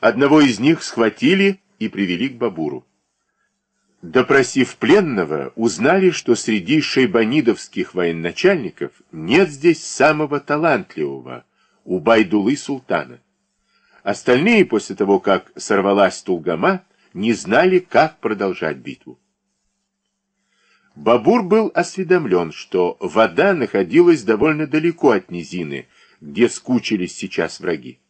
Одного из них схватили и привели к Бабуру. Допросив пленного, узнали, что среди шейбанидовских военачальников нет здесь самого талантливого, Убайдулы султана. Остальные, после того, как сорвалась Тулгама, не знали, как продолжать битву. Бабур был осведомлен, что вода находилась довольно далеко от низины, где скучились сейчас враги.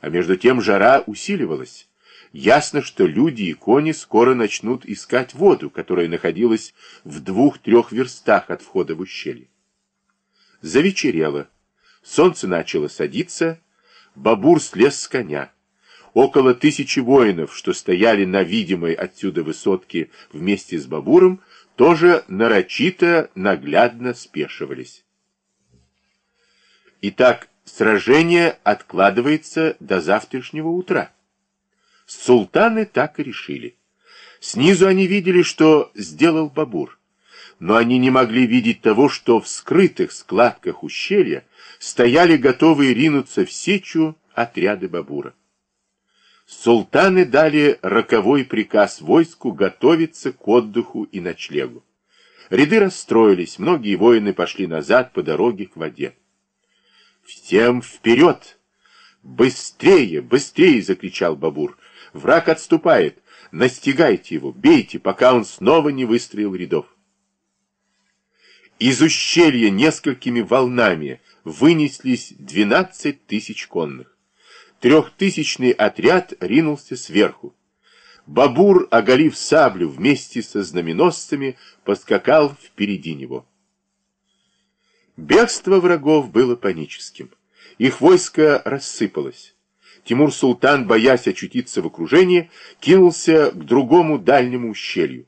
А между тем жара усиливалась. Ясно, что люди и кони скоро начнут искать воду, которая находилась в двух-трех верстах от входа в ущелье. Завечерело. Солнце начало садиться. Бабур слез с коня. Около тысячи воинов, что стояли на видимой отсюда высотке вместе с Бабуром, тоже нарочито, наглядно спешивались. Итак, сражение откладывается до завтрашнего утра. Султаны так и решили. Снизу они видели, что сделал Бабур, но они не могли видеть того, что в скрытых складках ущелья стояли готовые ринуться в сечу отряды Бабура. Султаны дали роковой приказ войску готовиться к отдыху и ночлегу. Ряды расстроились, многие воины пошли назад по дороге к воде. «Всем вперед! Быстрее, быстрее!» — закричал Бабур. «Враг отступает! Настигайте его, бейте, пока он снова не выстроил рядов!» Из ущелья несколькими волнами вынеслись двенадцать тысяч конных. Трехтысячный отряд ринулся сверху. Бабур, оголив саблю вместе со знаменосцами, поскакал впереди него. Бегство врагов было паническим. Их войско рассыпалось. Тимур-Султан, боясь очутиться в окружении, кинулся к другому дальнему ущелью.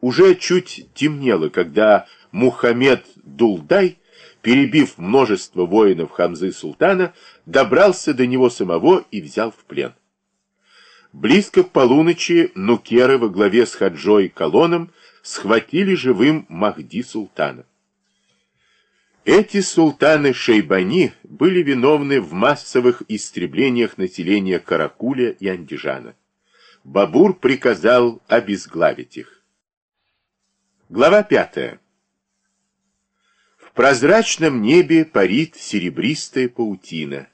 Уже чуть темнело, когда Мухаммед Дулдай перебив множество воинов Хамзы Султана, добрался до него самого и взял в плен. Близко к полуночи нукеры во главе с Хаджой Колоном схватили живым Махди Султана. Эти султаны Шейбани были виновны в массовых истреблениях населения Каракуля и Андижана. Бабур приказал обезглавить их. Глава пятая прозрачном небе парит серебристая паутина.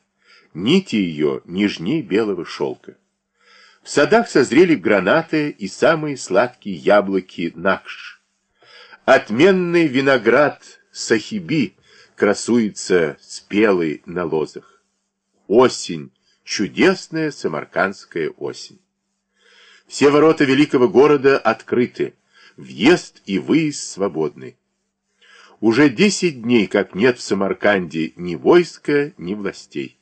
Нити ее нежней белого шелка. В садах созрели гранаты и самые сладкие яблоки накш. Отменный виноград сахиби красуется спелый на лозах. Осень, чудесная самаркандская осень. Все ворота великого города открыты, въезд и выезд свободны. Уже десять дней, как нет в Самарканде ни войска, ни властей.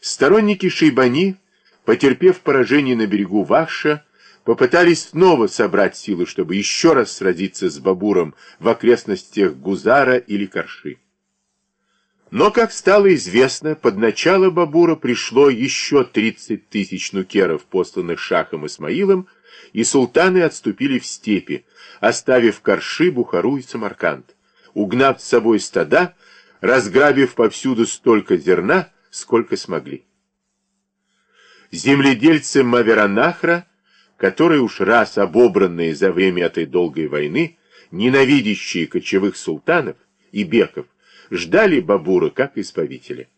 Сторонники Шейбани, потерпев поражение на берегу Вахша, попытались снова собрать силы, чтобы еще раз сразиться с Бабуром в окрестностях Гузара или Карши. Но, как стало известно, под начало Бабура пришло еще 30 тысяч нукеров, посланных Шахом Исмаилом, и султаны отступили в степи, оставив Карши, Бухару и Самарканд угнав с собой стада, разграбив повсюду столько зерна, сколько смогли. Земледельцы Маверанахра, которые уж раз обобранные за время этой долгой войны, ненавидящие кочевых султанов и беков, ждали Бабура как избавителя.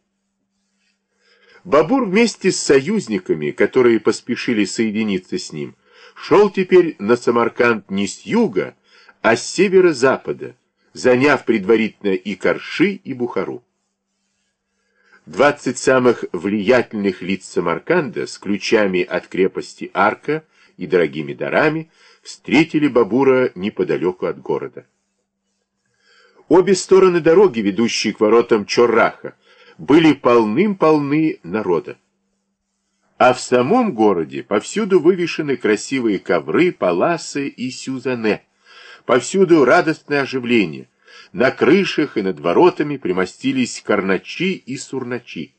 Бабур вместе с союзниками, которые поспешили соединиться с ним, шел теперь на Самарканд не с юга, а с северо-запада, заняв предварительно и Карши, и Бухару. Двадцать самых влиятельных лиц Самарканда с ключами от крепости Арка и дорогими дарами встретили Бабура неподалеку от города. Обе стороны дороги, ведущие к воротам Чорраха, были полным-полны народа. А в самом городе повсюду вывешены красивые ковры, паласы и сюзане, Повсюду радостное оживление. На крышах и над воротами примостились карначи и сурначи.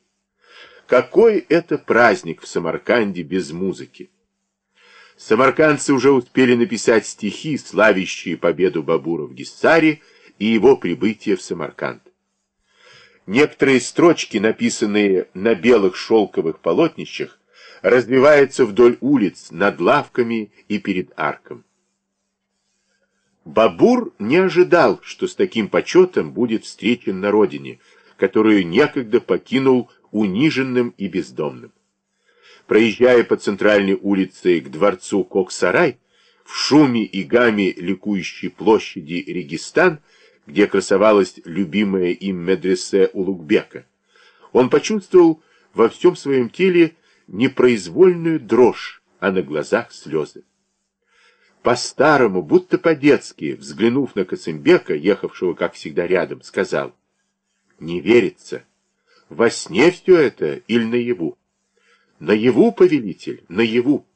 Какой это праздник в Самарканде без музыки! Самаркандцы уже успели написать стихи, славящие победу Бабура в Гиссаре и его прибытие в Самарканд. Некоторые строчки, написанные на белых шелковых полотнищах, развивается вдоль улиц, над лавками и перед арком. Бабур не ожидал, что с таким почетом будет встречен на родине, которую некогда покинул униженным и бездомным. Проезжая по центральной улице к дворцу Коксарай, в шуме и гаме ликующей площади Регистан, где красовалась любимая им медресе Улугбека, он почувствовал во всем своем теле непроизвольную дрожь, а на глазах слезы. По-старому, будто по-детски, взглянув на Кацимбека, ехавшего, как всегда, рядом, сказал, «Не верится. Во сне все это или наяву?» «Наяву, повелитель, наяву!»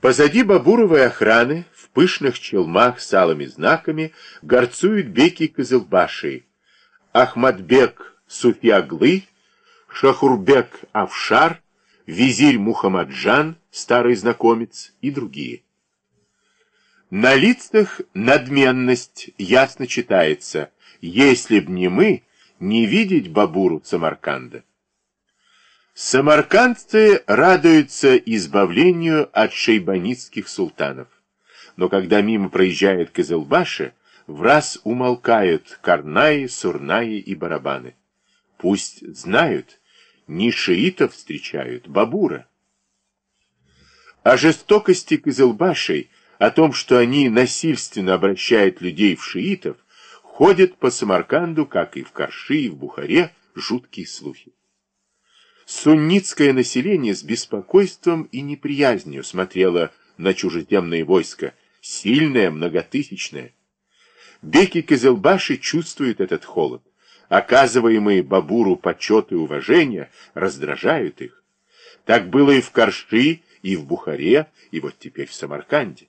Позади Бабуровой охраны, пышных челмах с алыми знаками, горцуют беки Кызылбаши, Ахмадбек Суфиаглы, Шахурбек Авшар, визирь Мухаммаджан, старый знакомец и другие. На лицах надменность ясно читается, если б не мы, не видеть Бабуру Самарканда. Самаркандцы радуются избавлению от шейбанитских султанов. Но когда мимо проезжает Кызылбаши, в раз умолкают карнаи, сурнаи и барабаны. Пусть знают, не шиитов встречают, бабура. О жестокости Кызылбашей, о том, что они насильственно обращают людей в шиитов, ходят по Самарканду, как и в Карши, и в Бухаре, жуткие слухи. Суннитское население с беспокойством и неприязнью смотрело на чужеземные войска, сильное, многотысячное. Беки Кызылбаши чувствуют этот холод. Оказываемые Бабуру почет и уважение раздражают их. Так было и в Карши, и в Бухаре, и вот теперь в Самарканде.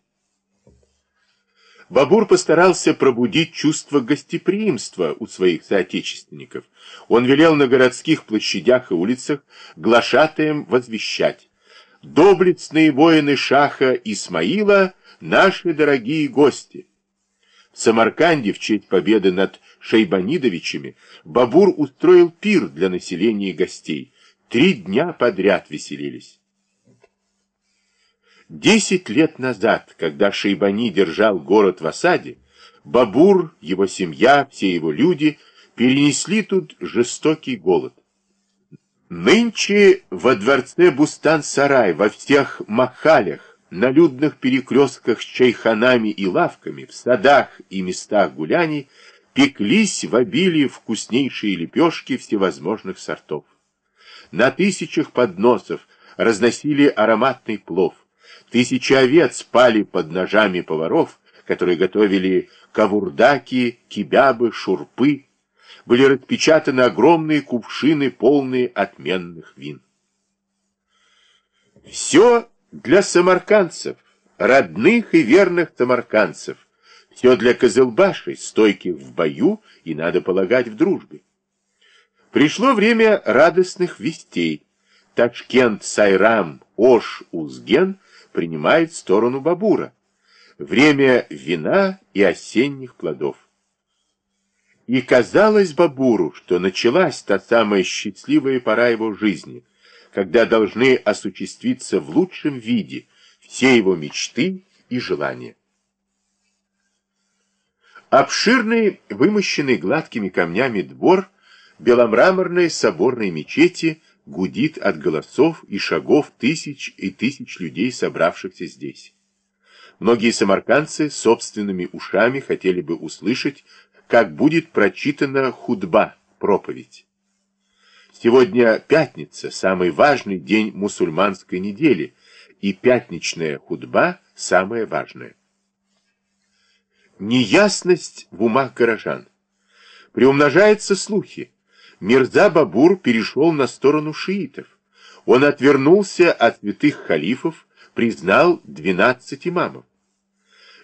Бабур постарался пробудить чувство гостеприимства у своих соотечественников. Он велел на городских площадях и улицах глашатаем возвещать. «Доблестные воины Шаха Исмаила – наши дорогие гости!» В Самарканде в честь победы над Шейбанидовичами Бабур устроил пир для населения и гостей. Три дня подряд веселились. Десять лет назад, когда Шейбани держал город в осаде, Бабур, его семья, все его люди перенесли тут жестокий голод. Нынче во дворце Бустан-Сарай, во всех махалях, на людных перекрестках с чайханами и лавками, в садах и местах гуляний пеклись в обилии вкуснейшие лепешки всевозможных сортов. На тысячах подносов разносили ароматный плов. Тысячи овец спали под ножами поваров, которые готовили кавурдаки, кибябы, шурпы. Были распечатаны огромные кувшины, полные отменных вин. Все для самаркандцев, родных и верных самаркандцев. Все для козылбашей, стойких в бою и, надо полагать, в дружбе. Пришло время радостных вестей. Ташкент, Сайрам, Ош, Узген — принимает сторону Бабура. Время вина и осенних плодов. И казалось Бабуру, что началась та самая счастливая пора его жизни, когда должны осуществиться в лучшем виде все его мечты и желания. Обширный, вымощенный гладкими камнями двор беломраморной соборной мечети – гудит от голосов и шагов тысяч и тысяч людей, собравшихся здесь. Многие самаркандцы собственными ушами хотели бы услышать, как будет прочитана худба, проповедь. Сегодня пятница, самый важный день мусульманской недели, и пятничная худба самая важная. Неясность в умах горожан. Приумножаются слухи. Мирза Бабур перешел на сторону шиитов. Он отвернулся от святых халифов, признал 12 имамов.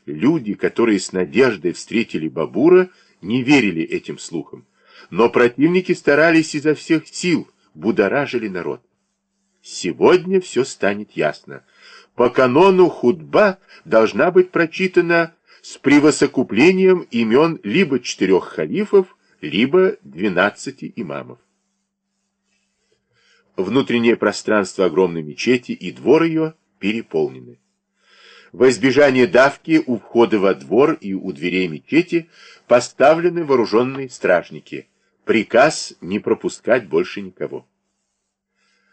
Люди, которые с надеждой встретили Бабура, не верили этим слухам, но противники старались изо всех сил, будоражили народ. Сегодня все станет ясно. По канону худба должна быть прочитана с превосокуплением имен либо четырех халифов, либо 12 имамов. Внутреннее пространство огромной мечети и двор ее переполнены. Во избежание давки у входа во двор и у дверей мечети поставлены вооруженные стражники. Приказ не пропускать больше никого.